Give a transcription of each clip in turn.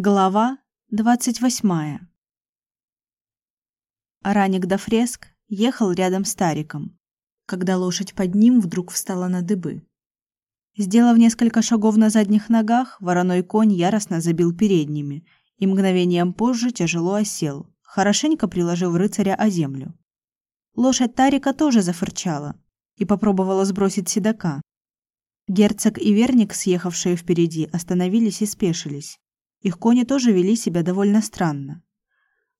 Глава двадцать восьмая. Араник до фреск ехал рядом с Тариком, когда лошадь под ним вдруг встала на дыбы. Сделав несколько шагов на задних ногах, вороной конь яростно забил передними и мгновением позже тяжело осел, хорошенько приложив рыцаря о землю. Лошадь Тарика тоже зафырчала и попробовала сбросить седока. Герцог и Верник, съехавшие впереди, остановились и спешились. Их кони тоже вели себя довольно странно.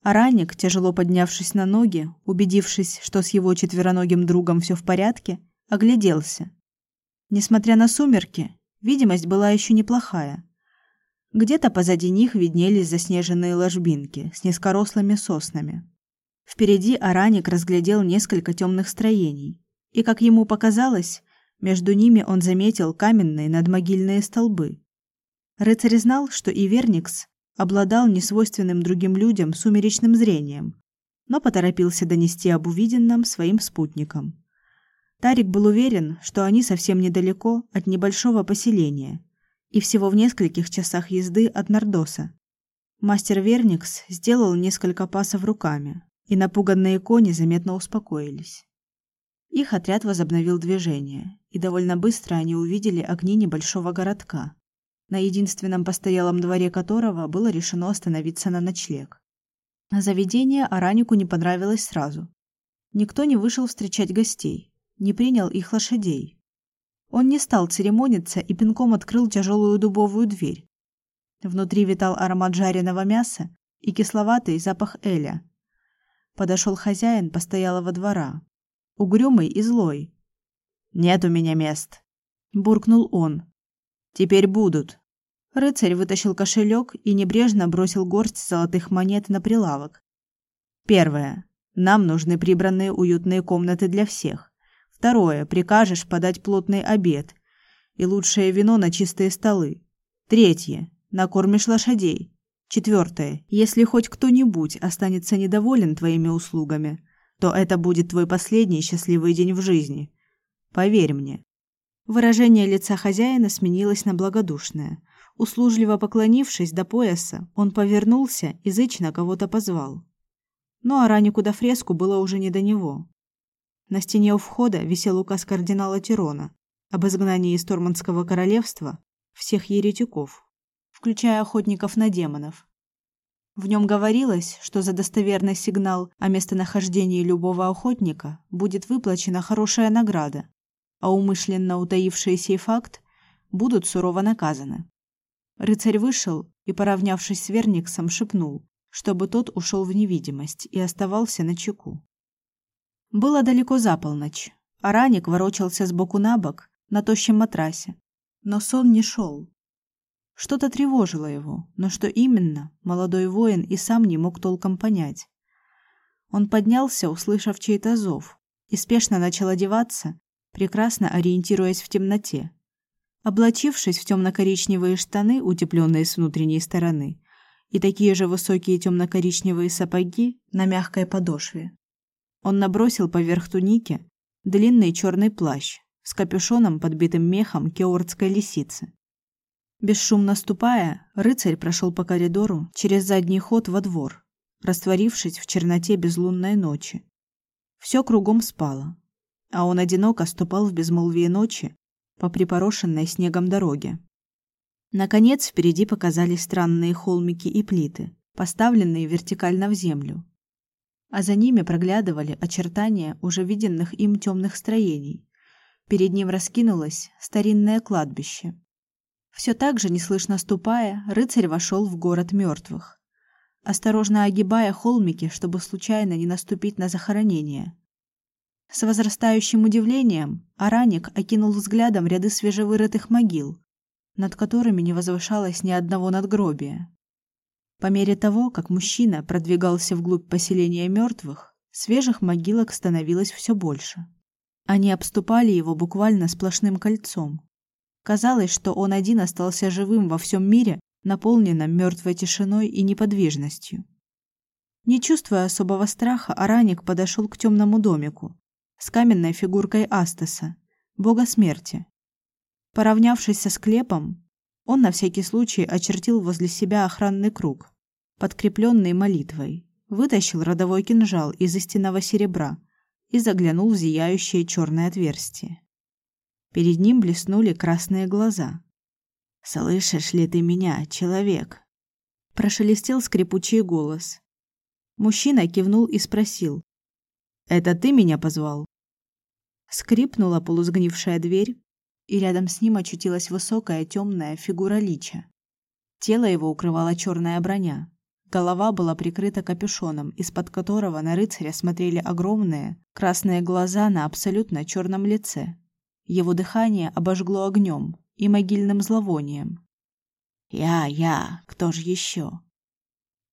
Араник, тяжело поднявшись на ноги, убедившись, что с его четвероногим другом все в порядке, огляделся. Несмотря на сумерки, видимость была еще неплохая. Где-то позади них виднелись заснеженные ложбинки с низкорослыми соснами. Впереди Араник разглядел несколько темных строений, и, как ему показалось, между ними он заметил каменные надмогильные столбы. Рыцарь знал, что Иверникс обладал несвойственным другим людям сумеречным зрением, но поторопился донести об увиденном своим спутникам. Тарик был уверен, что они совсем недалеко от небольшого поселения и всего в нескольких часах езды от Нордоса. Мастер Верникс сделал несколько пасов руками, и напуганные кони заметно успокоились. Их отряд возобновил движение, и довольно быстро они увидели огни небольшого городка, на единственном постоялом дворе которого было решено остановиться на ночлег. Заведение Аранику не понравилось сразу. Никто не вышел встречать гостей, не принял их лошадей. Он не стал церемониться и пинком открыл тяжелую дубовую дверь. Внутри витал аромат жареного мяса и кисловатый запах эля. Подошел хозяин постоялого двора, угрюмый и злой. «Нет у меня мест», – буркнул он, Теперь будут. Рыцарь вытащил кошелек и небрежно бросил горсть золотых монет на прилавок. Первое. Нам нужны прибранные уютные комнаты для всех. Второе. Прикажешь подать плотный обед и лучшее вино на чистые столы. Третье. Накормишь лошадей. Четвертое. Если хоть кто-нибудь останется недоволен твоими услугами, то это будет твой последний счастливый день в жизни. Поверь мне. Выражение лица хозяина сменилось на благодушное. Услужливо поклонившись до пояса, он повернулся и зычно кого-то позвал. Но Аранику до фреску было уже не до него. На стене у входа висел указ кардинала Тирона об изгнании из Торманского королевства всех еретиков, включая охотников на демонов. В нем говорилось, что за достоверный сигнал о местонахождении любого охотника будет выплачена хорошая награда а умышленно утаившие факт будут сурово наказаны. Рыцарь вышел и, поравнявшись с Верниксом, шепнул, чтобы тот ушел в невидимость и оставался на чеку. Было далеко за полночь. Араник ворочался с боку на бок на тощем матрасе, но сон не шел. Что-то тревожило его, но что именно, молодой воин и сам не мог толком понять. Он поднялся, услышав чей-то зов, и спешно начал одеваться, прекрасно ориентируясь в темноте. Облачившись в темно-коричневые штаны, утепленные с внутренней стороны, и такие же высокие темно-коричневые сапоги на мягкой подошве, он набросил поверх туники длинный черный плащ с капюшоном, подбитым мехом кеордской лисицы. Бесшумно ступая, рыцарь прошел по коридору через задний ход во двор, растворившись в черноте безлунной ночи. Все кругом спало, а он одиноко ступал в безмолвии ночи по припорошенной снегом дороге. Наконец, впереди показались странные холмики и плиты, поставленные вертикально в землю. А за ними проглядывали очертания уже виденных им темных строений. Перед ним раскинулось старинное кладбище. Все так же, неслышно ступая, рыцарь вошел в город мертвых, осторожно огибая холмики, чтобы случайно не наступить на захоронение. С возрастающим удивлением Араник окинул взглядом ряды свежевырытых могил, над которыми не возвышалось ни одного надгробия. По мере того, как мужчина продвигался вглубь поселения мертвых, свежих могилок становилось все больше. Они обступали его буквально сплошным кольцом. Казалось, что он один остался живым во всем мире, наполненном мертвой тишиной и неподвижностью. Не чувствуя особого страха, Араник подошел к темному домику, с каменной фигуркой Астаса, бога смерти. Поравнявшись со склепом, Он на всякий случай очертил возле себя охранный круг, подкрепленный молитвой, вытащил родовой кинжал из истинного серебра и заглянул в зияющее черное отверстие. Перед ним блеснули красные глаза. «Слышишь ли ты меня, человек?» Прошелестел скрипучий голос. Мужчина кивнул и спросил. «Это ты меня позвал?» Скрипнула полузгнившая дверь, и рядом с ним очутилась высокая темная фигура лича. Тело его укрывала черная броня. Голова была прикрыта капюшоном, из-под которого на рыцаря смотрели огромные красные глаза на абсолютно черном лице. Его дыхание обожгло огнем и могильным зловонием. «Я, я, кто же еще?»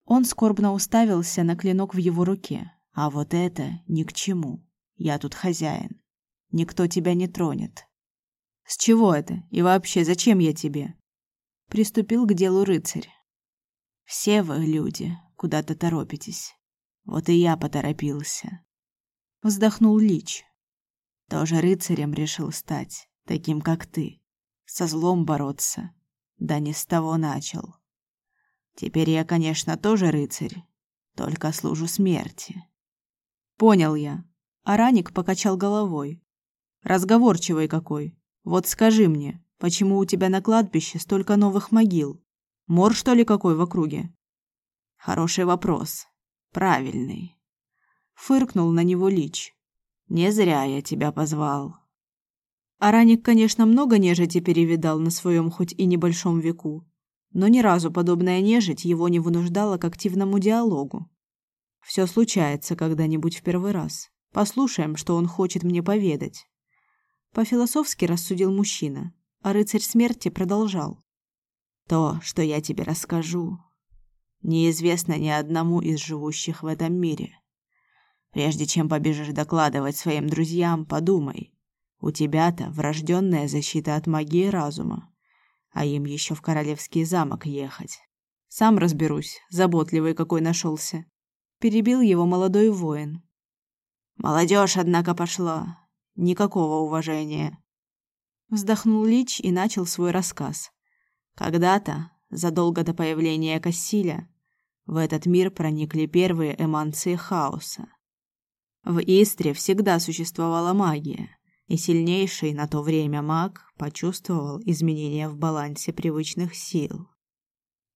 Он скорбно уставился на клинок в его руке. «А вот это ни к чему. Я тут хозяин. Никто тебя не тронет. С чего это? И вообще, зачем я тебе? Приступил к делу рыцарь. Все вы люди куда-то торопитесь. Вот и я поторопился. Вздохнул Лич. Тоже рыцарем решил стать, таким как ты. Со злом бороться. Да не с того начал. Теперь я, конечно, тоже рыцарь, только служу смерти. Понял я. Араник покачал головой. Разговорчивый какой. Вот скажи мне, почему у тебя на кладбище столько новых могил? Мор, что ли, какой в округе? Хороший вопрос. Правильный. Фыркнул на него Лич. Не зря я тебя позвал. Араник, конечно, много нежити перевидал на своем хоть и небольшом веку, но ни разу подобная нежить его не вынуждала к активному диалогу. Все случается когда-нибудь в первый раз. Послушаем, что он хочет мне поведать. По-философски рассудил мужчина, а рыцарь смерти продолжал. То, что я тебе расскажу, неизвестно ни одному из живущих в этом мире. Прежде чем побежишь докладывать своим друзьям, подумай. У тебя-то врожденная защита от магии разума, а им еще в королевский замок ехать. Сам разберусь, заботливый какой нашелся. Перебил его молодой воин. Молодежь, однако, пошла. Никакого уважения. Вздохнул Лич и начал свой рассказ. Когда-то, задолго до появления Кассиля, в этот мир проникли первые эманции хаоса. В Истре всегда существовала магия, и сильнейший на то время маг почувствовал изменения в балансе привычных сил.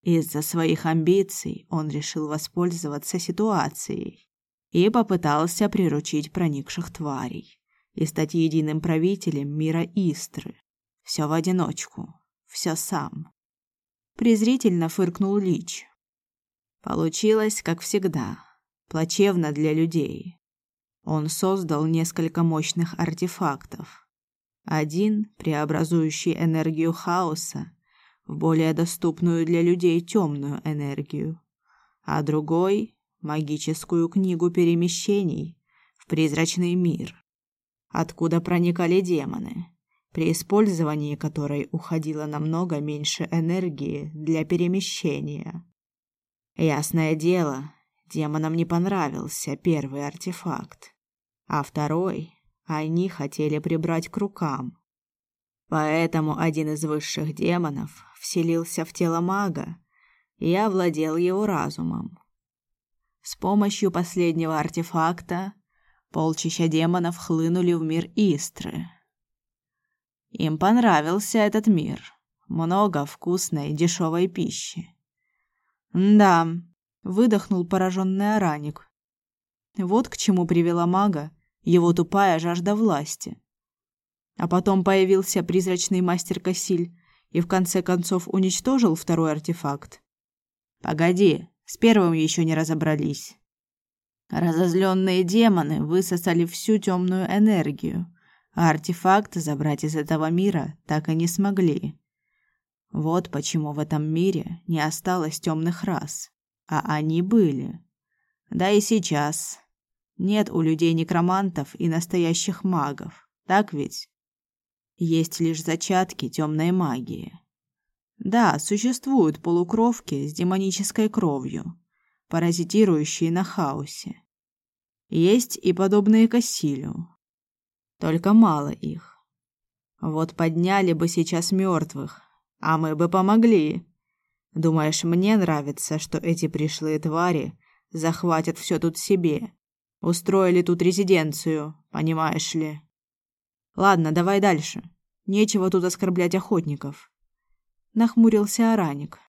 Из-за своих амбиций он решил воспользоваться ситуацией и попытался приручить проникших тварей и стать единым правителем мира Истры. Все в одиночку, все сам. Презрительно фыркнул Лич. Получилось, как всегда, плачевно для людей. Он создал несколько мощных артефактов. Один, преобразующий энергию хаоса в более доступную для людей темную энергию, а другой магическую книгу перемещений в призрачный мир, откуда проникали демоны, при использовании которой уходило намного меньше энергии для перемещения. Ясное дело, демонам не понравился первый артефакт, а второй они хотели прибрать к рукам. Поэтому один из высших демонов вселился в тело мага и овладел его разумом. С помощью последнего артефакта Полчища демонов хлынули в мир Истры. Им понравился этот мир. Много вкусной, дешевой пищи. Да, выдохнул пораженный Араник. Вот к чему привела мага его тупая жажда власти. А потом появился призрачный мастер Касиль и в конце концов уничтожил второй артефакт. Погоди, с первым еще не разобрались. Разозленные демоны высосали всю темную энергию, а артефакт забрать из этого мира так и не смогли. Вот почему в этом мире не осталось темных рас, а они были. Да и сейчас нет у людей некромантов и настоящих магов, так ведь? Есть лишь зачатки темной магии. Да, существуют полукровки с демонической кровью, паразитирующие на хаосе. Есть и подобные Кассилю. Только мало их. Вот подняли бы сейчас мертвых, А мы бы помогли. Думаешь, мне нравится, что эти пришлые твари захватят все тут себе? Устроили тут резиденцию, понимаешь ли? Ладно, давай дальше. Нечего тут оскорблять охотников. Нахмурился Араник.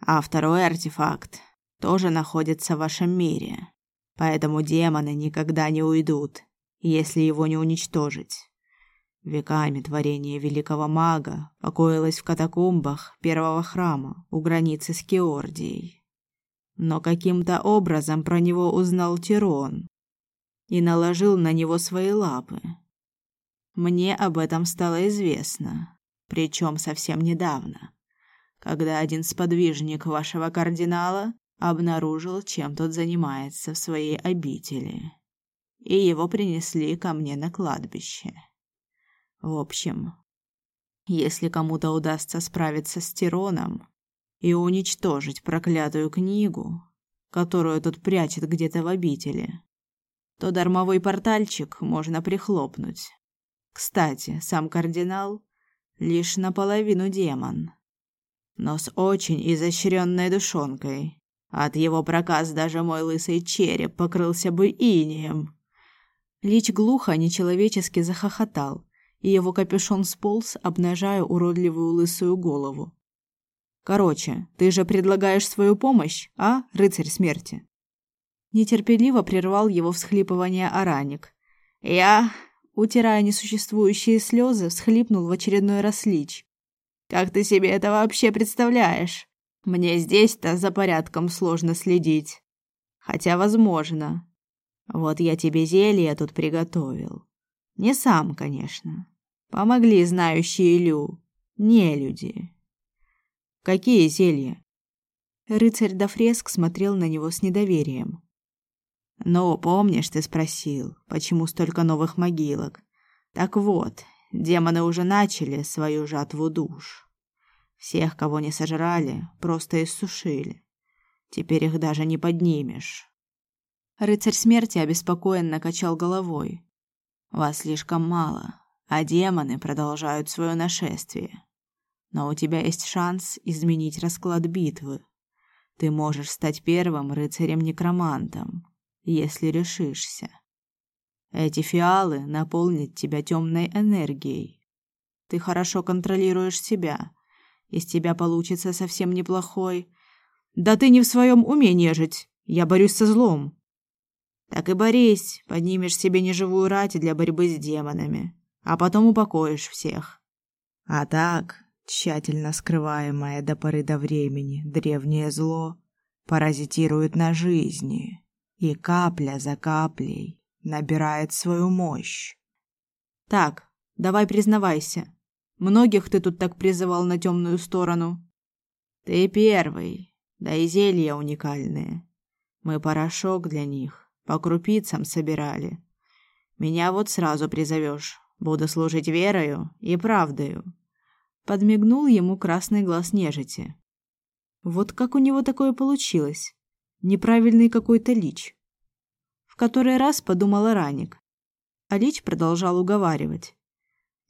А второй артефакт тоже находится в вашем мире. Поэтому демоны никогда не уйдут, если его не уничтожить. Веками творение великого мага покоилось в катакомбах первого храма у границы с Кеордией. Но каким-то образом про него узнал Тирон и наложил на него свои лапы. Мне об этом стало известно, причем совсем недавно, когда один сподвижник вашего кардинала обнаружил, чем тот занимается в своей обители. И его принесли ко мне на кладбище. В общем, если кому-то удастся справиться с Тироном и уничтожить проклятую книгу, которую тот прячет где-то в обители, то дармовой портальчик можно прихлопнуть. Кстати, сам кардинал лишь наполовину демон, но с очень изощренной душонкой. От его проказ даже мой лысый череп покрылся бы инеем. Лич глухо, нечеловечески захохотал, и его капюшон сполз, обнажая уродливую лысую голову. Короче, ты же предлагаешь свою помощь, а, рыцарь смерти? Нетерпеливо прервал его всхлипывание Араник. Я, утирая несуществующие слезы, всхлипнул в очередной раз Лич. Как ты себе это вообще представляешь? Мне здесь-то за порядком сложно следить. Хотя возможно. Вот я тебе зелье тут приготовил. Не сам, конечно. Помогли знающие Лю, не люди. Какие зелья? Рыцарь Дафреск смотрел на него с недоверием. «Ну, помнишь, ты спросил, почему столько новых могилок? Так вот, демоны уже начали свою жатву душ. Всех, кого не сожрали, просто иссушили. Теперь их даже не поднимешь. Рыцарь смерти обеспокоенно качал головой. Вас слишком мало, а демоны продолжают свое нашествие. Но у тебя есть шанс изменить расклад битвы. Ты можешь стать первым рыцарем-некромантом, если решишься. Эти фиалы наполнят тебя темной энергией. Ты хорошо контролируешь себя, из тебя получится совсем неплохой. Да ты не в своем уме нежить. Я борюсь со злом. Так и борись, поднимешь себе неживую рать для борьбы с демонами, а потом упокоишь всех. А так, тщательно скрываемое до поры до времени древнее зло паразитирует на жизни и капля за каплей набирает свою мощь. Так, давай признавайся, Многих ты тут так призывал на темную сторону. Ты первый, да и зелья уникальные. Мы порошок для них по крупицам собирали. Меня вот сразу призовешь. Буду служить верою и правдою. Подмигнул ему красный глаз нежити. Вот как у него такое получилось? Неправильный какой-то лич. В который раз подумала Раник. А лич продолжал уговаривать.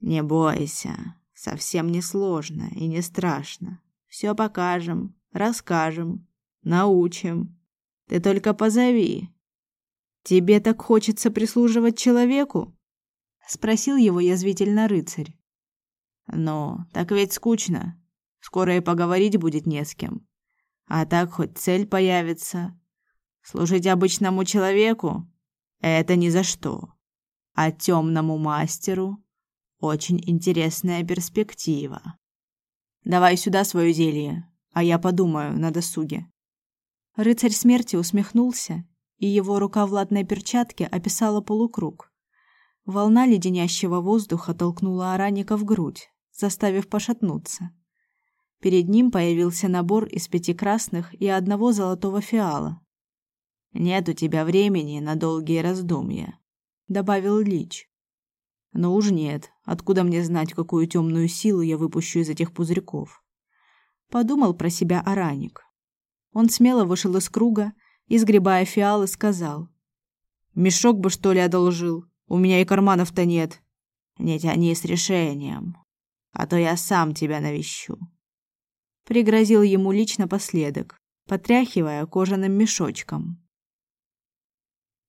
Не бойся, совсем не сложно и не страшно. Все покажем, расскажем, научим. Ты только позови. Тебе так хочется прислуживать человеку? спросил его язвительно рыцарь. Но так ведь скучно. Скоро и поговорить будет не с кем. А так хоть цель появится. Служить обычному человеку это ни за что. А темному мастеру очень интересная перспектива. Давай сюда свое зелье, а я подумаю на досуге. Рыцарь смерти усмехнулся, и его рука в латной перчатке описала полукруг. Волна леденящего воздуха толкнула Араника в грудь, заставив пошатнуться. Перед ним появился набор из пяти красных и одного золотого фиала. Нет у тебя времени на долгие раздумья, добавил Лич. Но уж нет. Откуда мне знать, какую темную силу я выпущу из этих пузырьков? Подумал про себя Араник. Он смело вышел из круга и, сгребая фиалы, сказал. «Мешок бы, что ли, одолжил? У меня и карманов-то нет». «Не тяни с решением. а то я сам тебя навещу. Пригрозил ему лично последок, потряхивая кожаным мешочком.